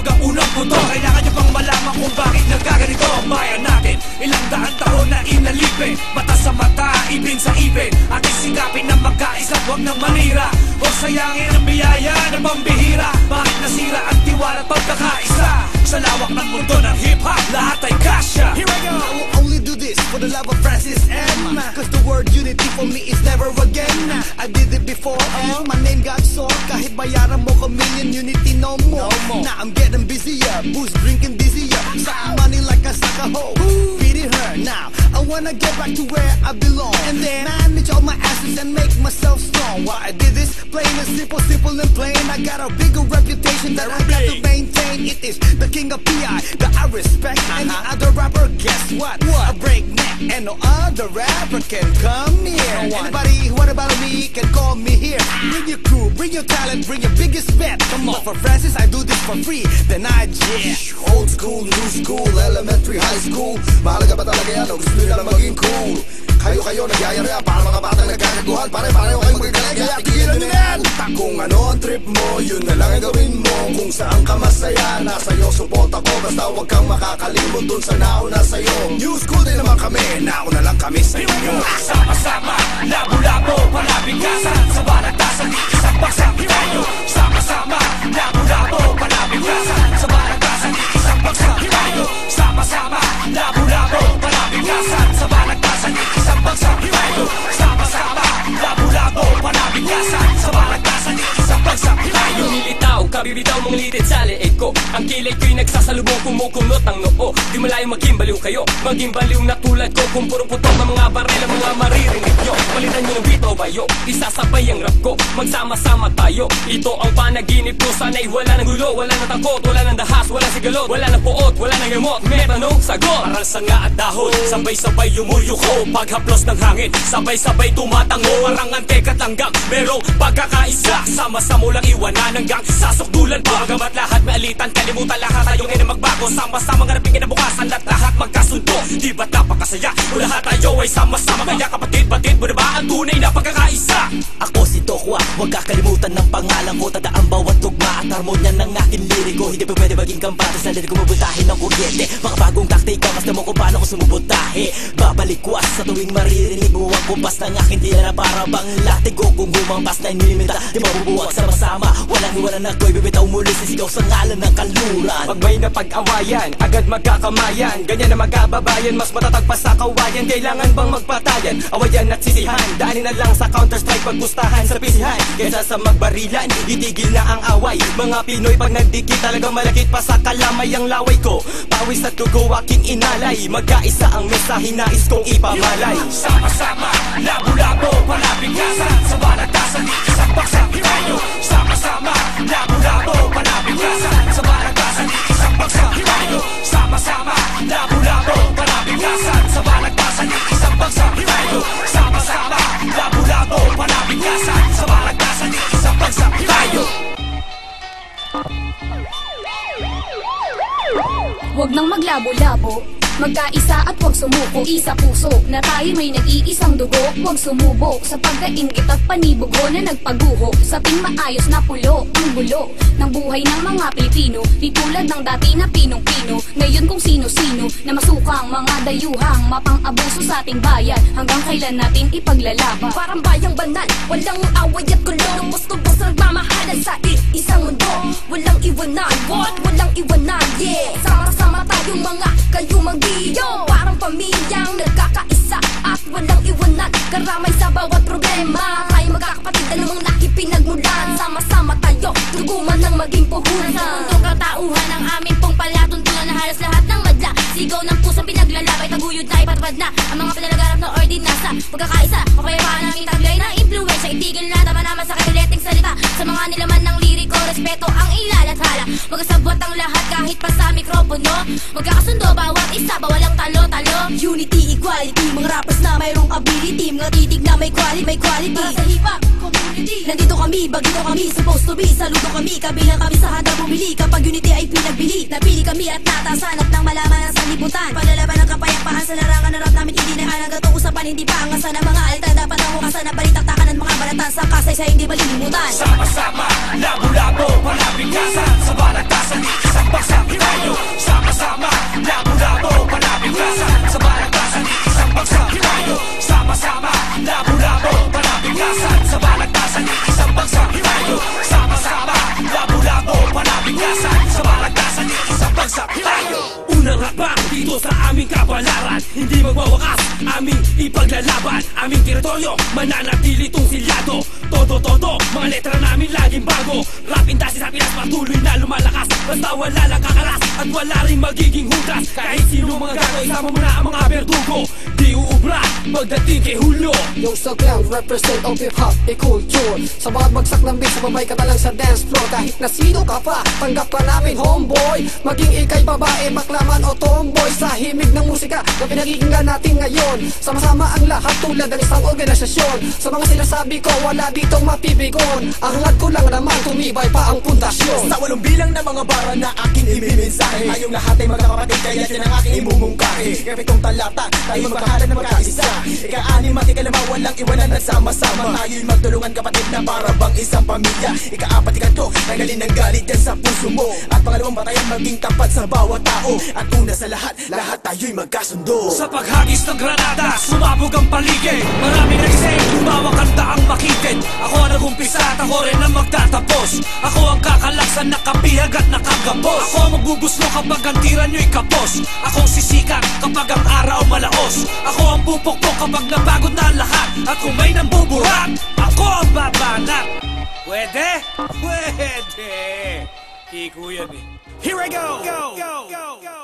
pasabog ang unang puto Kailangan nyo pang malaman kung bakit nagkaganito. Ang bayan natin, ilang daan taon na inalipin. Mata sa mata, ibin sa ibin Ating sikapin na magkaisa, huwag nang manira. O sayangin ang biyaya ng pambihira. Bakit nasira ang tiwala at pagkakaisa? Sa lawak ng mundo ng hip-hop, unity for me is never again. I did it before, oh, my name got sold. Kahit bayaran mo ka million, unity no more. Now I'm getting busier, booze drinking busier. Sucking money like a sucker hoe. Pity her now. I wanna get back to where I belong. And then manage all my assets and make myself strong. Why I did this, plain and simple, simple and plain. I got a bigger reputation that I got to maintain. It is the king of PI that I respect. Any uh-huh. other rapper, guess what? What? A breakneck, and no other rapper can come here. Anybody, what about me? Can call me here. Bring your crew, bring your talent, bring your biggest bet. Come on. For Francis, I do this for free. Then I jet. Old school, new school, elementary, high school Mahalaga ba talaga yan o gusto maging cool Kayo-kayo nagyayari para mga batang nagkakaguhan. Pare-pareho kayong magagaling kaya tigilan nyo yan. Kung ano ang trip mo, yun na lang ang gawin mo. Kung saan ka masaya, nasa iyo support ako. Basta huwag kang makakalimot dun sa nauna sa'yo. New school din naman kami, nauna lang kami sa inyo Sama-sama, labo-labo, palabigkasan Sa balagtasan, isang bagsang ko'y nagsasalubong kumukunot ang noo. Di malayo maging baliw kayo. Maging baliw na tulad ko Kung puro putok ng mga baril ang mga maririnig nyo. Palitan nyo ng beat o bayo. Isasabay ang rap ko. Magsama-sama tayo. Ito ang panaginip ko. Sana'y wala ng gulo Wala ng takot Wala ng dahas Wala sigalot Wala ng puot Wala ng gamot May tanong sagot. Parang sanga at dahon. Sabay-sabay yumuyuko Paghaplos ng hangin. Sabay-sabay tumatango. Parang antek at langgam. Merong pagkakaisa. Sama-sama lang iwanan hanggang sasukdulan pa Bagamat lahat may alitan Kalimutan lahat tayong ina magbago. Sama-sama ngarapin kinabukasan At lahat magkasundo. Di ba't napakasaya? Kung lahat tayo ay sama-sama. Kaya kapatid-batid mo na ba ang tunay na pagkakaisa? Ako si Tokwa, huwag kakalimutan ng pangalan ko. Tadaan bawat tugma at harmonya ng aking liriko Hindi pa pwede maging kampante sa lirik kumubutahin ng kuryente. Mga bagong taktika, mas mo kung paano ko sumubutahe. Babalik ko sa tuwing maririnig mo ang kumpas ng aking tila na para bang latigo Kung humampas na inimita, di mabubuwag sama-sama Walang iwanan na ko'y bibitaw muli. Sisigaw sa ngalan ng kaluran. Pag may napag-awayan, agad magkakamayan. Ganyan na magkababayan, mas matatag pa sa kawayan. Kailangan bang magpatayan, awayan at sisihan. Daanin na lang sa counter-strike, pagpustahan sa pisihan. Kesa sa magbarilan, itigil na ang away. Mga Pinoy pag nagdikit talagang malakit pa sa kalamay ang laway ko. Pawis at dugo aking inalay. Magkaisa ang mensaheng nais kong ipamalay. Sama-sama, labo-labo, palabigkasan Sa balagtasan, isang bagsang tayo Sama-sama, labo-labo, palabigkasan Sa balagtasan, isang bagsang tayo Sama-sama, labo-labo, palabigkasan Sa balagtasan, isang bagsang tayo Sama-sama, labo-labo, palabigkasan Sa balagtasan, isang bagsang tayo Huwag nang maglabo-labo Magkaisa at huwag sumuko. Isa puso na tayo may nag-iisang dugo. Huwag sumubok sa pagkaingit at panibugo Na nagpaguho. Sa ting maayos na pulo Ang gulo ng buhay ng mga Pilipino. Di tulad ng dati na pinong-pino. Ngayon kung sino-sino na masukang mga dayuhang Mapang-abuso sa ating bayan. Hanggang kailan natin ipaglalaban? Parang bayang banal Walang away at kulong Gusto ba sa nagmamahalan sa isang mundo. Walang iwanan What? Walang iwanan Yeah. Sama-sama tayong mga iwanan Karamay sa bawat problema. Tayo magkakapatid Dalawang laki pinagmulan Sama-sama tayo Tuguman ng maging puhunan. Sa mundong katauhan Ang amin pong palatuntunan Na halos lahat ng madla. Sigaw ng pusong pinaglalabay Taguyod na ipatupad na Ang mga pinalagarap na ordinansa Pagkakaisa Kapayapaan namin taglay ng impluensya Itigil na tama naman sa kinuleting salita. Sa mga nilaman ng liriko Respeto ang ilalathala. Magkasabot ang lahat kahit pa mikropono Magkakasundo bawat isa Bawalang talo-talo. Unity, equality Mga rappers na mayroong ability. Mga titig na may quality, may quality. Para sa hip-hop community. Nandito kami, bagito kami, supposed to be. Saludo kami, kabilang kami sa handa bumili. Kapag unity ay pinagbili Napili kami at natasan. At nang malaman ang sanlibutan Palalaban ng kapayapaan sa larangan ng rap namin Hindi na halaga. To usapan, hindi pa angasan ng mga alta. Dapat ang hukasan na balitaktakan ng mga balatan. Sa kasay sa hindi malilimutan Sama-sama, labo-labo, palabigkasan Sa balagtasan, Balagtasan sa balagtasan Isang bagsang tayo Sama-sama. Labo-labo Panabigtasan sa balagtasan Isang bagsak tayo. Unang hakbang dito sa aming kapalaran Hindi magwawakas aming ipaglalaban. Aming teritoryo mananatili tong silyado Todo-todo mga letra namin laging bago. Rap in sa Pinas patuloy na lumalakas. Basta wala lang kakalas at wala rin magiging hudas Kahit sino mga gato isama mo na ang mga berdugo. Di uubra pagdating kay Julio. Yung sagang represent of hip-hop e culture. Sa bawat bagsak ng beat, sababay ka talang sa dance floor. Kahit na sino ka pa, tanggap ka namin homeboy. Maging ikay babae, baklaman o tomboy. Sa himig ng musika na pinakikinggan natin ngayon. Sama-sama ang lahat tulad ng isang organisasyon. Sa mga sinasabi ko, wala ditong mapibigon. Ang hangad ko lang naman, tumibay pa ang pundasyon. Sa walong bilang ng mga bara na aking imimensahe Tayong lahat ay magkakapatid kaya yan ang aking imumungkahi. Kaya pitong talata, tayo magbahala na magkaisa Ika-anim at ikalawa, walang iwanan nagsama-sama. Tayo'y magtulungan kapatid na para bang isang pamilya. Ika-apat, ikato, tanggalin ng galit yan sa puso mo. At pangalawang batayan maging tapat sa bawat tao. At una sa lahat, lahat tayo'y magkasundo. Sa paghagis ng granada, sumabog ang paligid. Marami nagsay, lumawak ang daang makitid. Ako ang nagumpisa at ako rin ang magtatapos. Ako ang kakalaksan, nakapihag at nakagapos. Ako ang magbubuslo kapag ang tira nyo'y kapos. Ako ang sisikat kapag ang araw malaos. Ako ang pupukpok kapag napagod na lahat At kung may nambubuhat, ako ang babanat Pwede? Pwede! Iko yan eh Here I go! Go! Go! Go! Go!